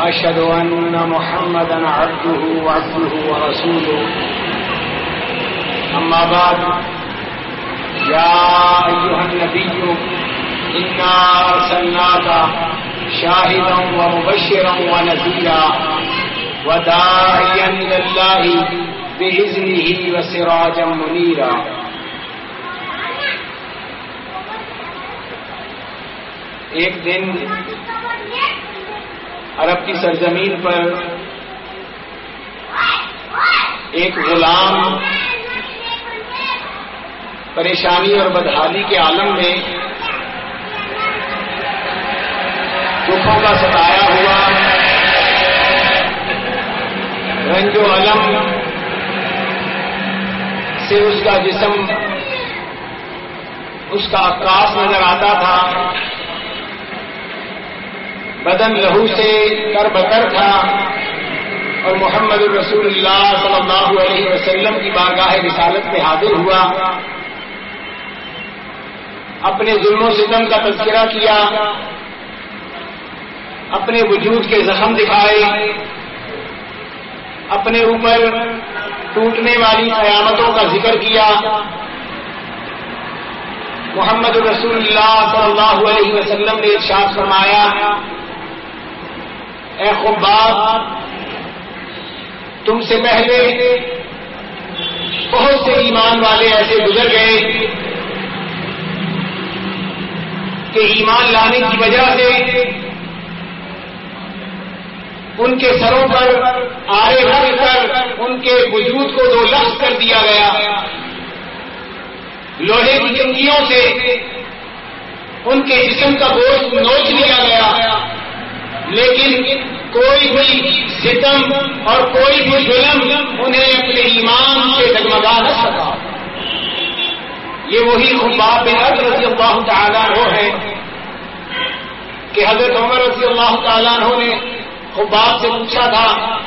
وأشهد أن محمدا عبده وعبده ورسوله. أما بعد يا أيها النبي إنا أرسلناك شاهدا ومبشرا ونذيرا وداعيا إلى الله بإذنه وسراجا منيرا. ایک دن عرب کی سرزمین پر ایک غلام پریشانی اور بدحالی کے عالم میں دکھوں کا ستایا ہوا۔ رنج و علم سے اس کا جسم، اس کا عکاس نظر آتا تھا۔ بدن لہو سے کر بکر تھا اور محمد الرسول اللہ صلی اللہ علیہ وسلم کی بارگاہ رسالت میں حاضر ہوا۔ اپنے ظلم و ستم کا تذکرہ کیا۔ اپنے وجود کے زخم دکھائے۔ اپنے اوپر ٹوٹنے والی قیامتوں کا ذکر کیا۔ محمد رسول اللہ صلی اللہ علیہ وسلم نے ارشاد فرمایا اے خباب، تم سے پہلے بہت سے ایمان والے ایسے گزر گئے کہ ایمان لانے کی وجہ سے ان کے سروں پر آرے بھر کر ان کے وجود کو دو لفظ کر دیا گیا۔ لوہے کی چنگیوں سے ان کے جسم کا گوشت نوچ لیا گیا۔ کوئی بھی ستم اور کوئی بھی ظلم انہیں اپنے ایمان سے ڈگمگا نہ سکا یہ وہی خباب رضی اللہ تعالیٰ ہو ہے کہ حضرت عمر رضی اللہ تعالیٰ عنہ نے خباب سے پوچھا تھا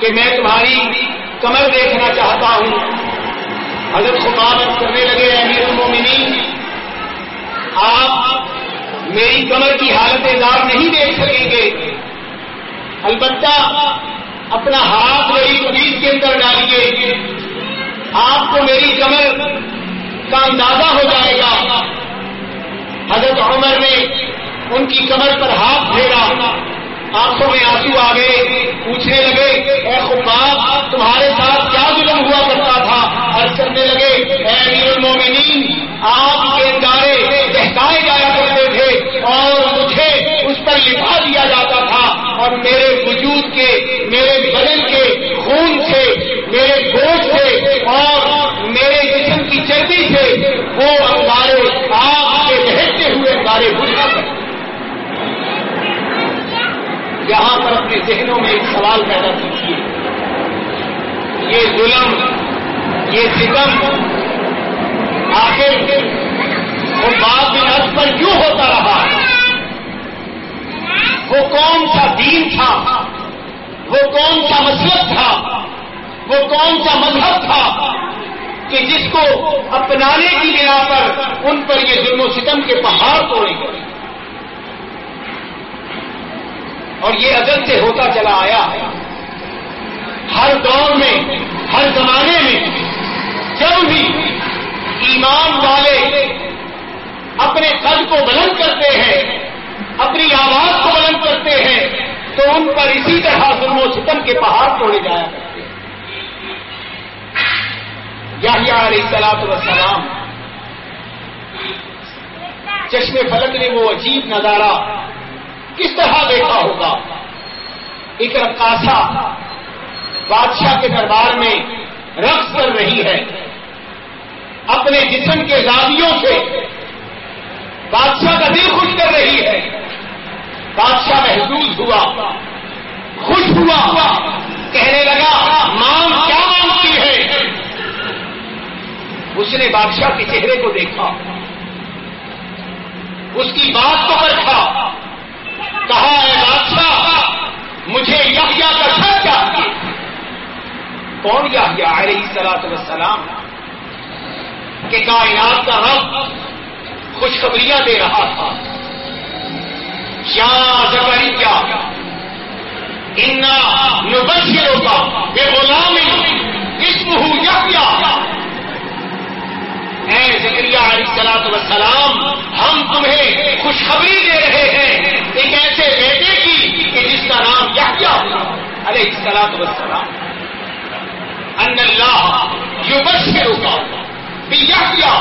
کہ میں تمہاری کمر دیکھنا چاہتا ہوں۔ حضرت خباب کرنے لگے، امیر المومنین، آپ میری کمر کی حالت دار نہیں دیکھ سکیں گے۔ البتہ اپنا ہاتھ میری قدیز کے اندر ڈالیے، آپ کو میری کمر کا اندازہ ہو جائے گا۔ حضرت عمر نے ان کی کمر پر ہاتھ پھیرا۔ آنکھوں میں آنسو آ گئے، پوچھنے لگے، اے خباب تمہارے ساتھ کیا ظلم ہوا کرتا تھا؟ اور کرنے لگے، اے امیر المومنین آپ کے ادارے بہتائے جایا کرتے تھے اور مجھے اس پر لکھا دیا جاتا تھا۔ اور میرے وجود کے، میرے بدن کے خون سے، میرے گوشت سے اور میرے جسم کی چربی سے وہ انگارے آپ کے بہتتے ہوئے انگارے بجھا کرتے یہاں پر اپنے ذہنوں میں ایک سوال پیدا کیجیے۔ یہ ظلم، یہ ستم، آخر وہ بات میں پر کیوں ہوتا رہا؟ وہ کون سا دین تھا، وہ کون سا مسلک تھا، وہ کون سا مذہب تھا کہ جس کو اپنانے کی بنا پر ان پر یہ ظلم و ستم کے پہاڑ توڑے گئے۔ اور یہ ازل سے ہوتا چلا آیا ہے ہر دور میں، ہر زمانے میں جب بھی ایمان والے اپنے قد کو بلند کرتے ہیں اپنی آواز کو بلند کرتے ہیں تو ان پر اسی طرح ظلم و ستم کے پہاڑ توڑے جایا کرتے؟ ہیں یا علیہ السلاط وسلام چشم فلک نے وہ عجیب نظارہ کس طرح دیکھا ہوگا؟ ایک رقاصا بادشاہ کے دربار میں رقص کر رہی ہے۔ اپنے جسم کے زاویوں سے بادشاہ کا دل خوش کر رہی ہے۔ بادشاہ محسوس ہوا۔ خوش ہوا۔ کہنے لگا مانگ کیا مانگتی ہے؟ اس نے بادشاہ کے چہرے کو دیکھا۔ اس کی بات کو پرکھا کہا ہے بادشاہ، مجھے یحییٰ کا گھر چاہیے۔ کون یحییٰ؟ علیہ سلاط وسلام کہ کائنات کا رب خوشخبریاں دے رہا تھا۔ یا زکریہ انا نبشروں کا بے غلامی اسم ہوں یا اے ذکریہ علیہ سلاط وسلام ہم تمہیں خوشخبری دے رہے ہیں ایک ایسے بیٹے کی کہ جس کا نام یا علیہ سلاط وسلام ان اللہ جو بس کے روکا یا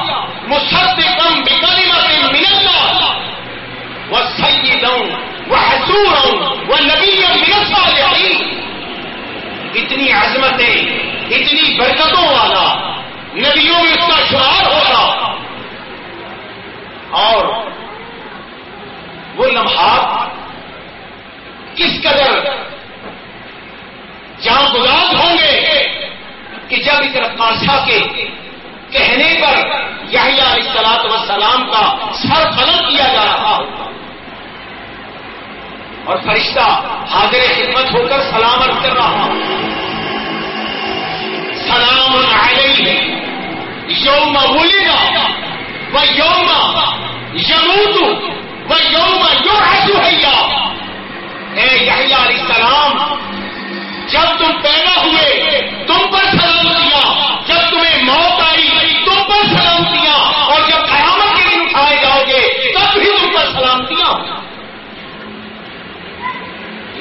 مسدم بکلمت من اللہ وہ سید وہ حضور وہ نبی من اتنی عظمتیں، اتنی برکتوں والا نبیوں میں اس کا شمار ہوگا اور وہ لمحات کس قدر جہاں گزار ہوں گے کہ جب اس رقاصہ کے کہنے پر یہی علیہ وسلام کا سر قلم کیا جا رہا ہوگا۔ اور فرشتہ حاضر خدمت ہو کر سلامت کر رہا سلام علیہ۔ یوم ولدا و یوم یموت و یوم یو اے یحییٰ علیہ السلام، جب تم پیدا ہوئے، تم پر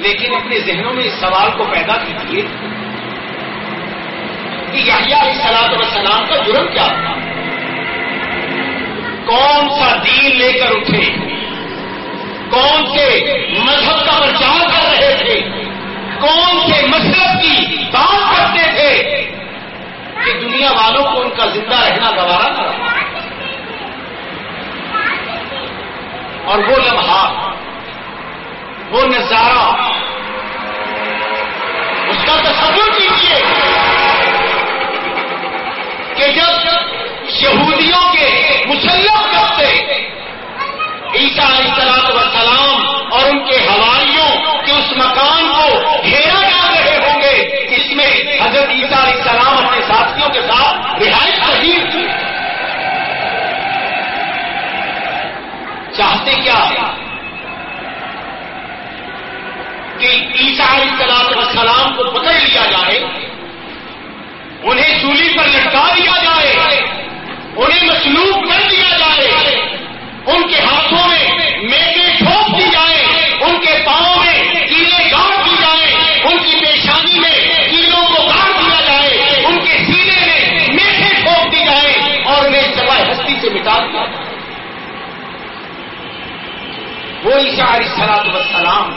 لیکن اپنے ذہنوں میں اس سوال کو پیدا کیجیے کہ یحییٰ علیہ سلاد وسلام کا جرم کیا تھا؟ کون سا دین لے کر اٹھے؟ کون سے مذہب کا پرچار کر رہے تھے؟ کون سے مذہب کی بات کرتے تھے کہ دنیا والوں کو ان کا زندہ رہنا گوارا تھا اور وہ لمحہ وہ نظارہ اس کا تصور کیجیے کہ جب یہودیوں کے مسلم کرتے عیسیٰ علیہ السلام وسلام اور ان کے حوالیوں کے اس مکان کو گھیرا ڈال رہے ہوں گے اس میں حضرت عیسیٰ علیہ السلام اپنے ساتھیوں کے ساتھ رہائش پذیر تھی چاہتے کیا کہ عیسیٰ علیہ السلام وسلام کو پکڑ لیا جائے انہیں سولی پر لٹکا دیا جائے انہیں کر دیا جائے، ان کے ہاتھوں میں میٹے ٹھوک دی جائے، ان کے پاؤں میں کیلے گاڑ دی جائے، ان کی پیشانی میں کیلوں کو گاڑ دیا جائے، ان کے سینے میں میٹھے ٹھوک دی جائے اور انہیں سوائے ہستی سے مٹا دیا جائے۔ وہ عیسیٰ علیہ سلاد وسلام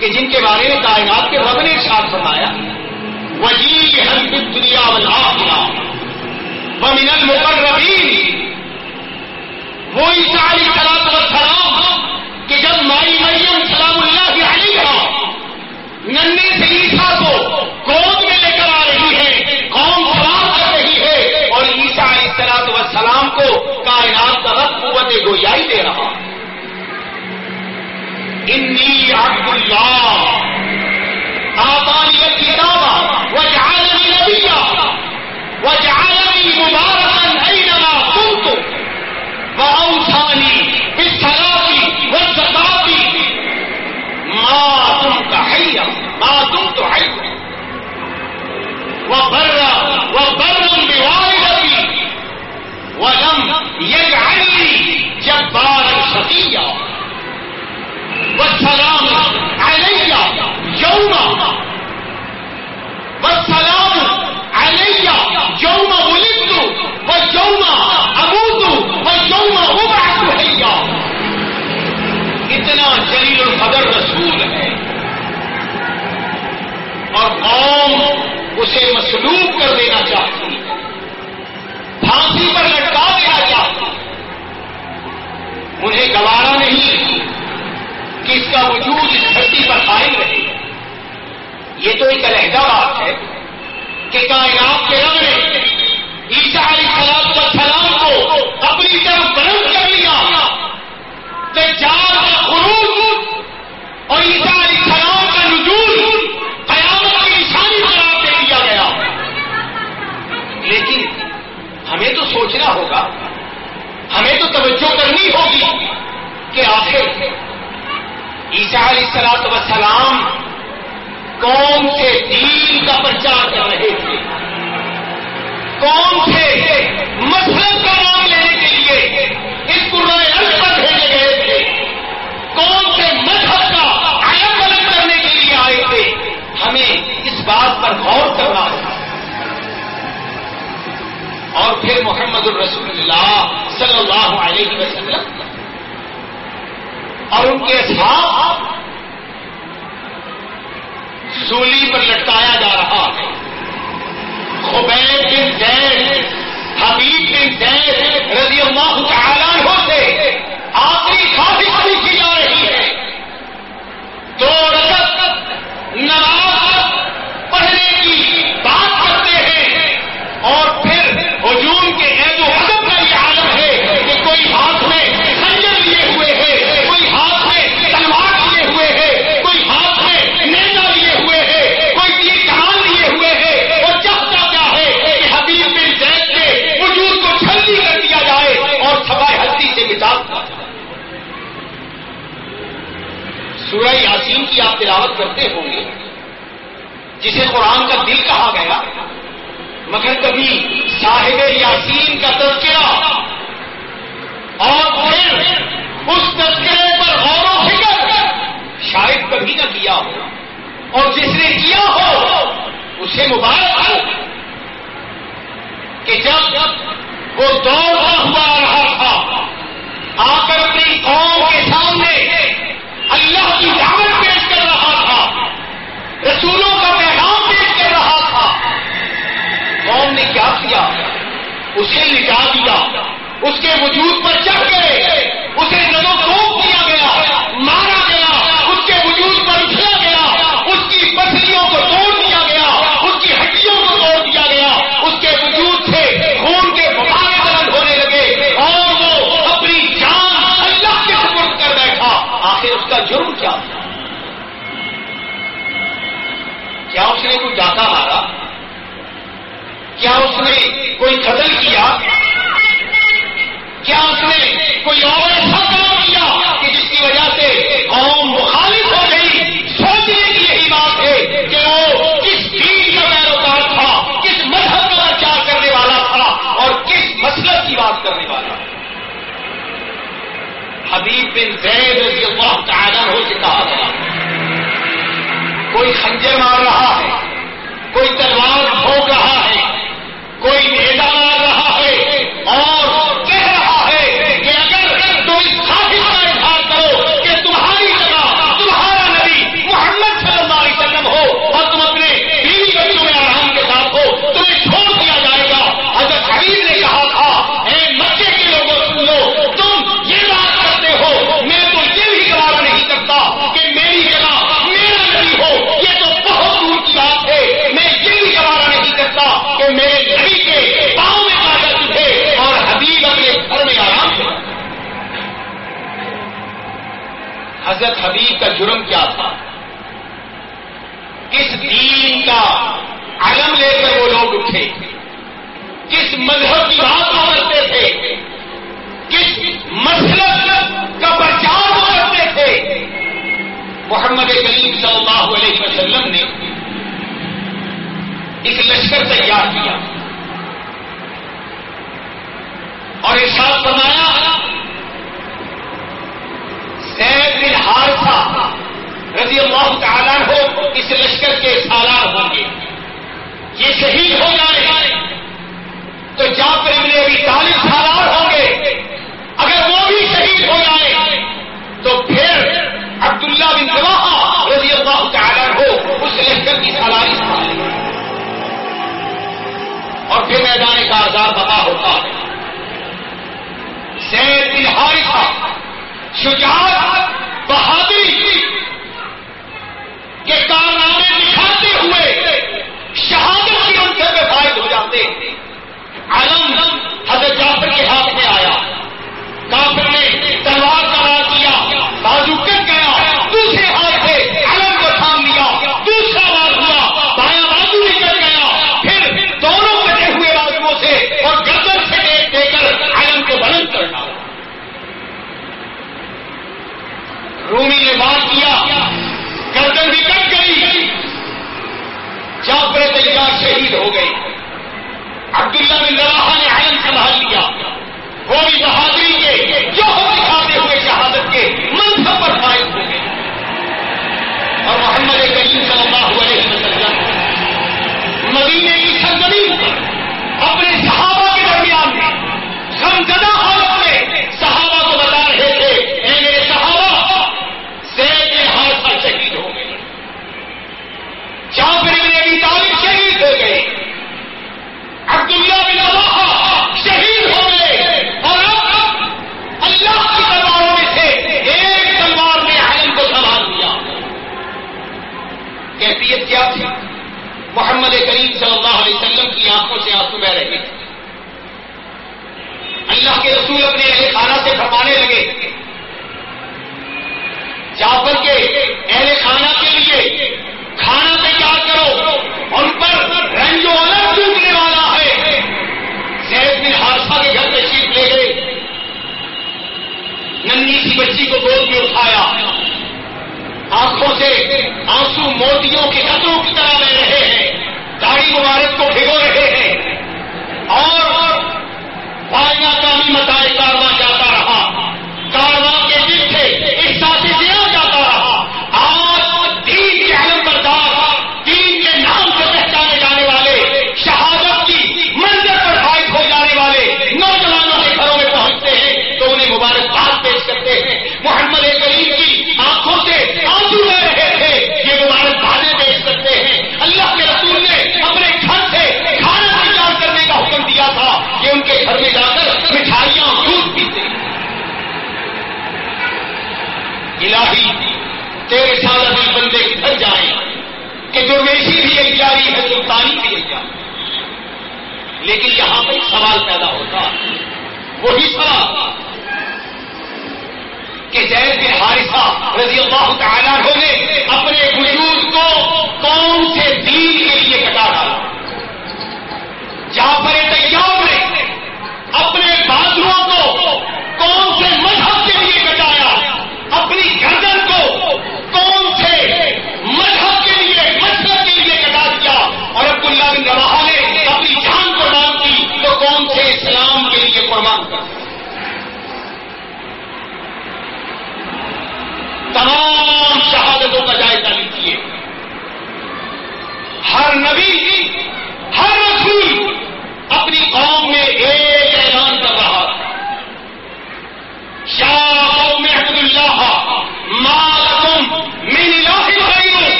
کہ جن کے بارے میں کائنات کے رب نے ساتھ فرمایا وجی ہر دنیا والا ومن المقربین۔ وہ عیسائی سلام و سلام کہ جب مائی مریم سلام اللہ علیہ ننے سے عیسا کو گود میں لے کر آ رہی ہے، قوم سلام کر رہی ہے اور عیسا علیہ سلاد و سلام کو کائنات کا رب قوت گویائی دے رہا۔ انی عبد اللہ۔ آبانی کتابہ وہ جہاز نبیا اسے مسلوب کر دینا چاہتی ہے۔ پھانسی پر لٹکا دینا چاہتی انہیں گوارا نہیں کہ اس کا وجود اس دھرتی پر قائم رہے۔ یہ تو ایک علیحدہ بات ہے کہ کائنات کے رب نے عیسیٰ علیہ سلام و سلام کو اپنی طرف بلند کر لیا۔ کہ چار کا خروج اور عیسیٰ کہ آخر عیسیٰ علیہ السلام وسلام قوم کے دین کا پرچار کر رہے تھے۔ قوم سے مسلم کا نام لینے کے لیے اس پورے پر بھیجے گئے تھے۔ قوم سے مذہب کا الگ الگ کرنے کے لیے آئے تھے۔ ہمیں اس بات پر غور کرنا ہے۔ اور پھر محمد الرسول اللہ صلی اللہ علیہ وسلم اور ان کے ساتھ سولی پر لٹکایا جا رہا ہے۔ خبیر بن زید حبیب بن زید رضی اللہ تعالیٰ ہوتے آخری خواہش بھی کی جا رہی ہے دو رقط نماز پڑھنے کی بات کرتے ہیں اور پھر ہجوم کے عید و حدب کا یہ عالم ہے کہ کوئی ہاتھ میں خنجر لیے ہوئے ہے کوئی ہاتھ میں تلوار لیے ہوئے ہے کوئی ہاتھ میں نیزا لیے ہوئے ہے کوئی تیر کمان لیے ہوئے ہے اور چاہتا کیا ہے کہ حبیب بن زید کے وجود کو چھلنی کر دیا جائے اور سبائے ہستی سے مٹا دیا جائے سورہ یاسین کی آپ تلاوت کرتے ہوں گے جسے قرآن کا دل کہا گیا، مگر کبھی صاحب یاسین کا تذکرہ اور پھر اس تذکرے پر غور و فکر شاید کبھی نہ کیا ہو، اور جس نے کیا ہو، اسے مبارک ہو کہ جب وہ دوڑتا ہوا آ رہا تھا، آ کر اپنی قوم کے سامنے اللہ کی دعوت پیش کر رہا تھا، رسولوں نے کیا کیا؟ اسے لٹا دیا۔ اس کے وجود پر چڑھ گئے۔ اسے جدو کوپ کیا گیا۔ مارا گیا۔ اس کے وجود پر اٹھیا گیا۔ اس کی پسلیوں کو توڑ دیا گیا۔ اس کی ہڈیوں کو توڑ دیا گیا۔ اس کے وجود سے خون کے بخارے بلند ہونے لگے۔ اور وہ اپنی جان اللہ کے سپرد کر بیٹھا۔ آخر اس کا جرم کیا؟ کیا اس نے کوئی ڈاکہ مارا کیا اس نے کوئی قتل کیا؟ کیا اس نے کوئی اور ایسا کام کیا کہ جس کی وجہ سے قوم مخالف ہو گئی؟ سوچنے کی یہی بات ہے کہ وہ کس دین کا پیروکار تھا، کس مذہب کا پرچار کرنے والا تھا اور کس مسلک کی بات کرنے والا حبیب بن زید رضی اللہ تعالیٰ ہو سے کہا گیا، کوئی خنجر مار رہا ہے، کوئی تلوار بھوک رہا ہے حضرت حبیب کا جرم کیا تھا؟ کس دین کا علم لے کر وہ لوگ اٹھے؟ کس مذہب کی بات کرتے تھے؟ کس مسلک کا پرچار کرتے تھے؟ محمد کریم صلی اللہ علیہ وسلم نے ایک لشکر تیار کیا اور ارشاد فرمایا سید بن حارثہ رضی اللہ تعالیٰ ہو اس لشکر کے سالار ہوں گے یہ شہید ہو جائے تو جعفر ابن ابھی طالب سالار ہوں گے۔ اگر وہ بھی شہید ہو جائے، تو پھر عبداللہ بن جواہ رضی اللہ تعالیٰ ہو اس لشکر کی سالاری سنبھالے اور پھر میدان کا آزاد بتا ہوتا ہے۔ سید بن حارثہ، شجاعت، بہادری کہ کارنامے دکھاتے ہوئے شہادت کی ان سے بے فائد ہو جاتے ہیں۔ تیرے سال ابھی بندے گھر جائیں کہ جو درویشی بھی اختیاری ہے سلطانی بھی اختیار لیکن یہاں پہ سوال پیدا ہوتا وہی سوال کہ جیسے بن حارثہ رضی اللہ تعالیٰ نے اپنے وجود کو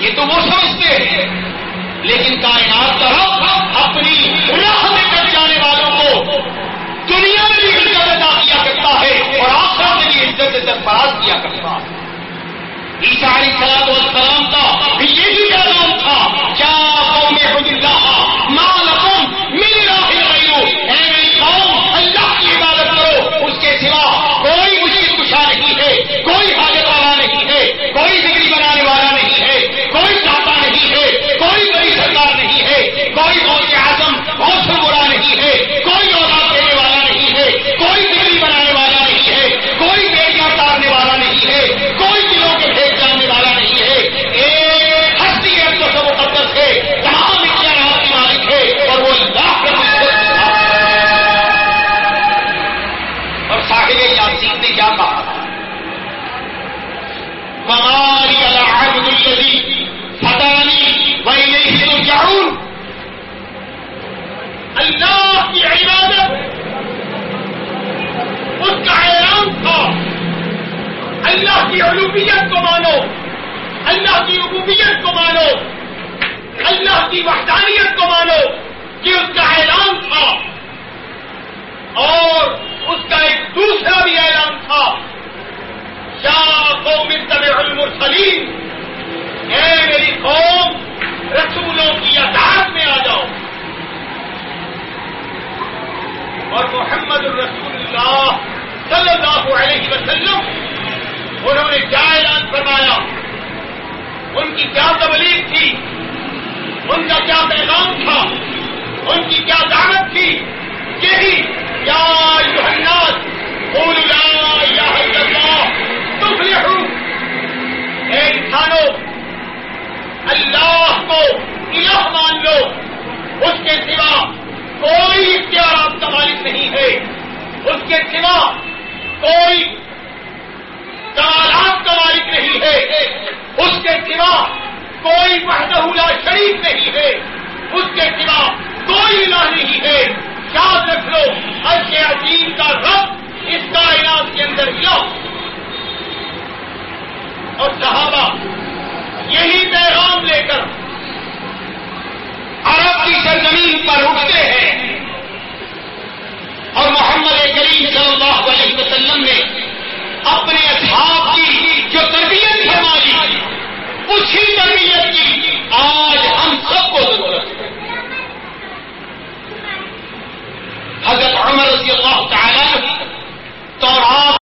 یہ تو وہ سمجھتے ہیں۔ لیکن کائنات کا رب اپنی راہ میں کٹ جانے والوں کو دنیا میں بھی عزت ادا کیا کرتا ہے اور آخرت میں بھی عزت سرفراز کیا کرتا ہے۔ عیسائی سلام و سلام کا بھی کیا نام تھا۔ کیا قوم ومالك لا الذي هداني وإليه ترجعون الله في عبادة. اس کا اعلان آه. تھا اللہ کی علوبیت کو مانو اللہ کی ربوبیت کو مانو اللہ کی وحدانیت کو مانو یہ اس آه. کا اعلان تھا اور اس کا ایک دوسرا بھی اعلان تھا یا قوم طبع المرسلین، اے میری قوم، رسولوں کی اطاعت میں آ جاؤ۔ اور محمد الرسول اللہ صلی اللہ علیہ وسلم، انہوں نے کیا اعلان فرمایا؟ ان کی کیا تبلیغ تھی؟ ان کا کیا پیغام تھا؟ ان کی کیا دعوت تھی؟ یہی، یا یوحناس قولوا لا انسانوں اللہ کو الہ مان لو۔ اس کے سوا کوئی اختیارات کا مالک نہیں ہے۔ اس کے سوا کوئی کمالات کا مالک نہیں ہے۔ اس کے سوا کوئی وحدہ لا شریف نہیں ہے۔ اس کے سوا کوئی الہ نہیں ہے۔ یاد رکھ لو عجیب کا رب اس کائنات کے اندر الہ اور صحابہ یہی پیغام لے کر عرب کی سرزمین پر اٹھتے ہیں اور محمد کریم صلی اللہ علیہ وسلم نے اپنے اصحاب کی جو تربیت فرمائی، اسی تربیت کی آج ہم سب کو ضرورت ہے۔ حضرت عمر رضی اللہ تعالی تو آپ